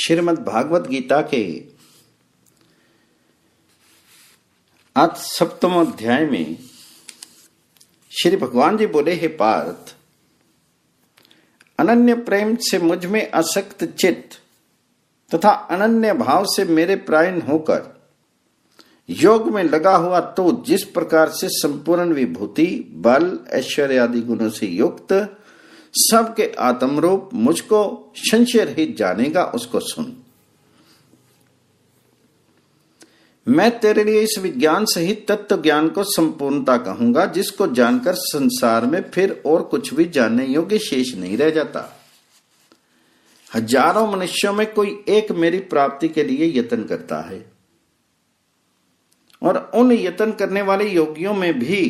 श्रीमद् भागवत गीता के आज सप्तम अध्याय में श्री भगवान जी बोले, हे पार्थ, अनन्य प्रेम से मुझमें असक्त चित्त तथा अनन्य भाव से मेरे प्रायण होकर योग में लगा हुआ तो जिस प्रकार से संपूर्ण विभूति, बल, ऐश्वर्य आदि गुणों से युक्त सबके आत्मरूप मुझको संशय रहित जानेगा, उसको सुन। मैं तेरे लिए इस विज्ञान सहित तत्व ज्ञान को संपूर्णता कहूँगा, जिसको जानकर संसार में फिर और कुछ भी जानने योग्य शेष नहीं रह जाता। हज़ारों मनुष्यों में कोई एक मेरी प्राप्ति के लिए यत्न करता है। और उन यत्न करने वाले योगियों में भी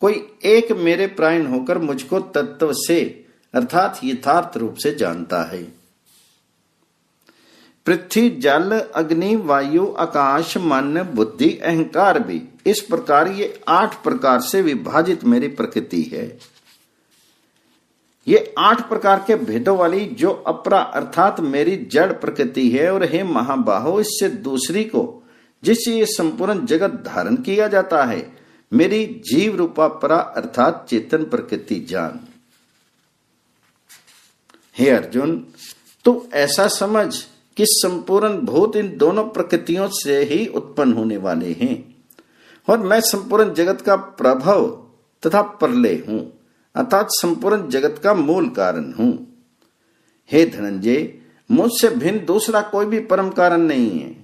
कोई एक मेरे प्रायण होकर मुझको तत्व से अर्थात यथार्थ रूप से जानता है। पृथ्वी, जल, अग्नि, वायु, आकाश, मन, बुद्धि, अहंकार भी, इस प्रकार ये आठ प्रकार से विभाजित मेरी प्रकृति है। ये आठ प्रकार के भेदों वाली जो अपरा अर्थात मेरी जड़ प्रकृति है और हे महाबाहो, इससे दूसरी को, जिससे ये संपूर्ण जगत धारण किया जाता है, मेरी जीव रूपा परा अर्थात चेतन प्रकृति जान। हे अर्जुन, तू ऐसा समझ कि संपूर्ण भूत इन दोनों प्रकृतियों से ही उत्पन्न होने वाले हैं। और मैं संपूर्ण जगत का प्रभव तथा प्रलय हूँ, अर्थात संपूर्ण जगत का मूल कारण हूँ। हे धनंजय, मुझसे भिन्न दूसरा कोई भी परम कारण नहीं है।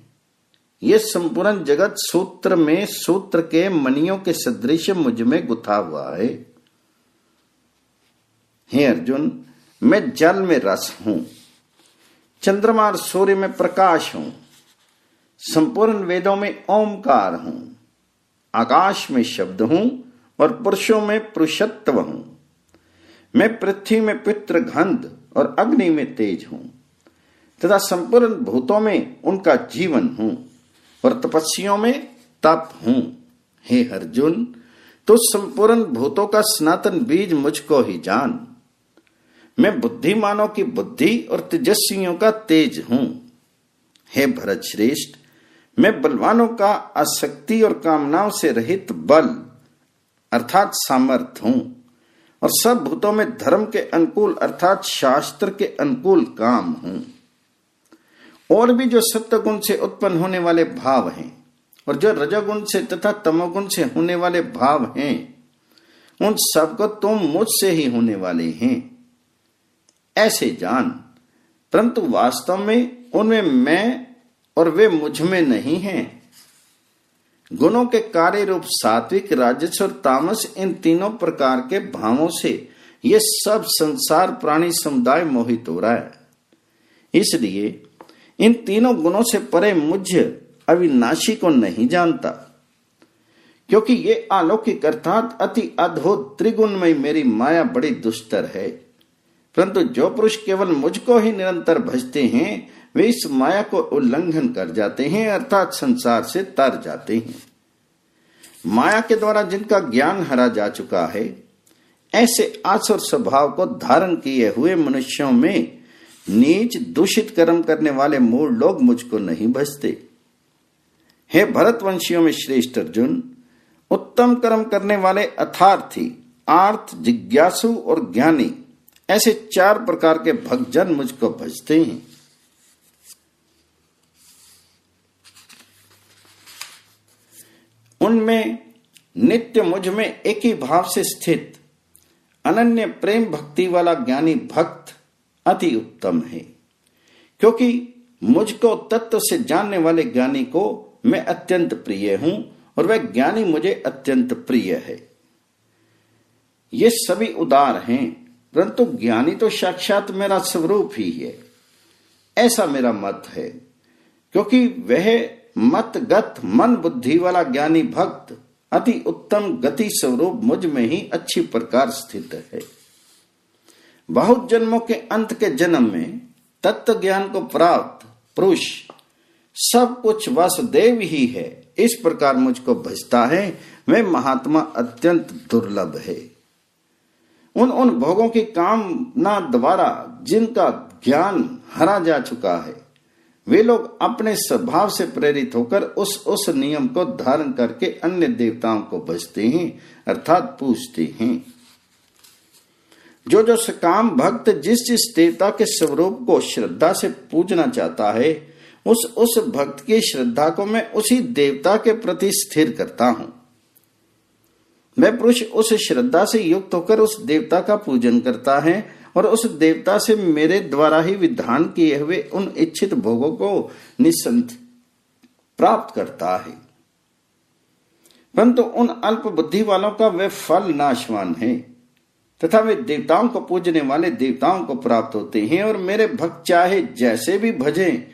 ये संपूर्ण जगत सूत्र में सूत्र के मनियों के सदृश मुझमें गुथा हुआ है। हे अर्जुन मैं जल में रस हूँ। चंद्रमा और सूर्य में प्रकाश हूँ। संपूर्ण वेदों में ओमकार हूँ। आकाश में शब्द हूँ और पुरुषों में पुरुषत्व हूँ। मैं पृथ्वी में पित्र गंध और अग्नि में तेज हूँ। तथा संपूर्ण भूतों में उनका जीवन हूँ और तपस्वियों में तप हूँ। हे अर्जुन तो संपूर्ण भूतों का सनातन बीज मुझको ही जान। मैं बुद्धिमानों की बुद्धि और तेजस्वियों का तेज हूँ। हे भरत श्रेष्ठ, मैं बलवानों का आसक्ति और कामनाओं से रहित बल, अर्थात सामर्थ हूँ। और सब भूतों में धर्म के अनुकूल, अर्थात शास्त्र के अनुकूल काम हूँ। और भी जो सत्य गुण से उत्पन्न होने वाले भाव हैं, और जो रजोगुण से तथा तमोगुण से होने वाले भाव हैं, उन सबको तुम मुझसे ही होने वाले हैं। ऐसे जान, परंतु वास्तव में उनमें मैं और वे मुझमें नहीं हैं। गुणों के कार्य रूप सात्विक राजस्व और तामस, इन तीनों प्रकार के भावों से ये सब संसार प्राणी समुदाय मोहित हो रहा है। इसलिए इन तीनों गुणों से परे मुझ अविनाशी को नहीं जानता, क्योंकि ये अलौकिक अर्थात अति अद्भुत त्रिगुणमय मेरी माया बड़ी दुस्तर है। परंतु जो पुरुष केवल मुझको ही निरंतर भजते हैं, वे इस माया को उल्लंघन कर जाते हैं, अर्थात संसार से तर जाते हैं। माया के द्वारा जिनका ज्ञान हरा जा चुका है, ऐसे आसुर स्वभाव को धारण किए हुए मनुष्यों में नीच दूषित कर्म करने वाले मूल लोग मुझको नहीं भजते। हे भरतवंशियों में श्रेष्ठ अर्जुन, उत्तम कर्म करने वाले अथार्थी, आर्थ, जिज्ञासु और ज्ञानी ऐसे चार प्रकार के भक्तजन मुझको भजते हैं। उनमें नित्य मुझमें एक ही भाव से स्थित अनन्य प्रेम भक्ति वाला ज्ञानी भक्त अति उत्तम है। क्योंकि मुझको तत्व से जानने वाले ज्ञानी को मैं अत्यंत प्रिय हूँ और वह ज्ञानी मुझे अत्यंत प्रिय है। ये सभी उदार हैं। परंतु ज्ञानी तो साक्षात मेरा स्वरूप ही है। ऐसा मेरा मत है, क्योंकि वह मतगत मन बुद्धि वाला ज्ञानी भक्त अति उत्तम गति स्वरूप मुझमें ही अच्छी प्रकार स्थित है। बहुत जन्मों के अंत के जन्म में तत्व ज्ञान को प्राप्त पुरुष सब कुछ वसुदेव ही है। इस प्रकार मुझको भजता है वह महात्मा अत्यंत दुर्लभ है। उन उन भोगों की कामना द्वारा जिनका ज्ञान हरा जा चुका है, वे लोग अपने स्वभाव से प्रेरित होकर उस उस नियम को धारण करके अन्य देवताओं को बजते हैं, अर्थात पूछते हैं। जो जो सकाम भक्त जिस जिस देवता के स्वरूप को श्रद्धा से पूजना चाहता है, उस उस भक्त की श्रद्धा को मैं उसी देवता के प्रति स्थिर करता हूँ। मैं पुरुष उस श्रद्धा से युक्त होकर उस देवता का पूजन करता है और उस देवता से मेरे द्वारा ही विधान किए हुए उन इच्छित भोगों को निसंत प्राप्त करता है। परंतु उन अल्प बुद्धि वालों का वे फल नाशवान है तथा वे देवताओं को पूजने वाले देवताओं को प्राप्त होते हैं और मेरे भक्त चाहे जैसे भी भजे,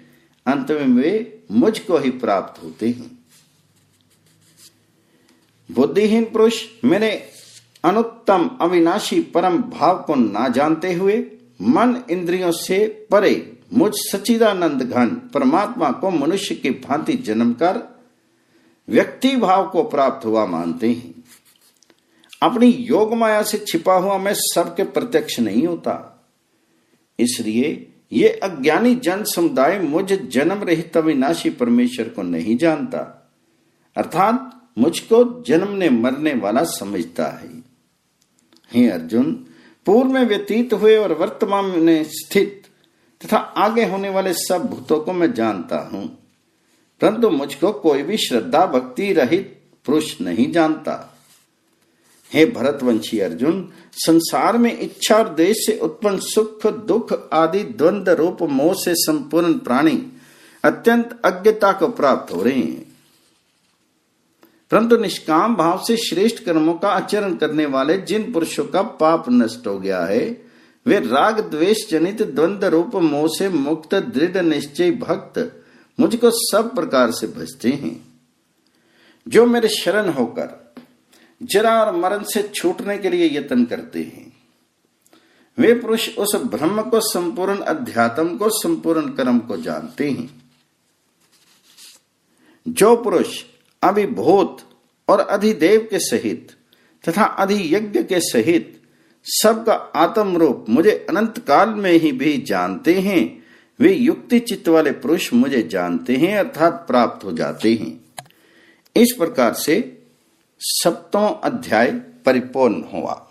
अंत में वे मुझको ही प्राप्त होते हैं। बुद्धिहीन पुरुष, मेरे अनुत्तम अविनाशी परम भाव को ना जानते हुए मन इंद्रियों से परे मुझ सचिदानंद घन परमात्मा को मनुष्य की भांति जन्म कर व्यक्ति भाव को प्राप्त हुआ मानते हैं। अपनी योग माया से छिपा हुआ मैं सबके प्रत्यक्ष नहीं होता। इसलिए ये अज्ञानी जन समुदाय मुझ जन्म रहित अविनाशी परमेश्वर को नहीं जानता। अर्थात मुझको जन्मने मरने वाला समझता है। हे अर्जुन, पूर्व में व्यतीत हुए और वर्तमान में स्थित तथा आगे होने वाले सब भूतों को मैं जानता हूँ। परंतु मुझको कोई भी श्रद्धा भक्ति रहित पुरुष नहीं जानता। हे भरतवंशी अर्जुन, संसार में इच्छा और देश से उत्पन्न सुख, दुख आदि द्वंद रूप मोह से संपूर्ण प्राणी अत्यंत अज्ञता को प्राप्त हो रहे हैं। परंतु निष्काम भाव से श्रेष्ठ कर्मों का आचरण करने वाले जिन पुरुषों का पाप नष्ट हो गया है, वे राग द्वेष जनित द्वंद रूप मोह से मुक्त, दृढ़, निश्चय भक्त मुझको सब प्रकार से भजते हैं। जो मेरे शरण होकर जरा और मरण से छूटने के लिए यत्न करते हैं, वे पुरुष उस ब्रह्म को संपूर्ण अध्यात्म को, संपूर्ण कर्म को जानते हैं। जो पुरुष अभिभूत और अधिदेव के सहित तथा अधियज्ञ के सहित सबका आत्म रूप मुझे अनंत काल में ही भी जानते हैं। वे युक्ति चित्त वाले पुरुष मुझे जानते हैं अर्थात प्राप्त हो जाते हैं। इस प्रकार से सप्तों अध्याय परिपूर्ण हुआ।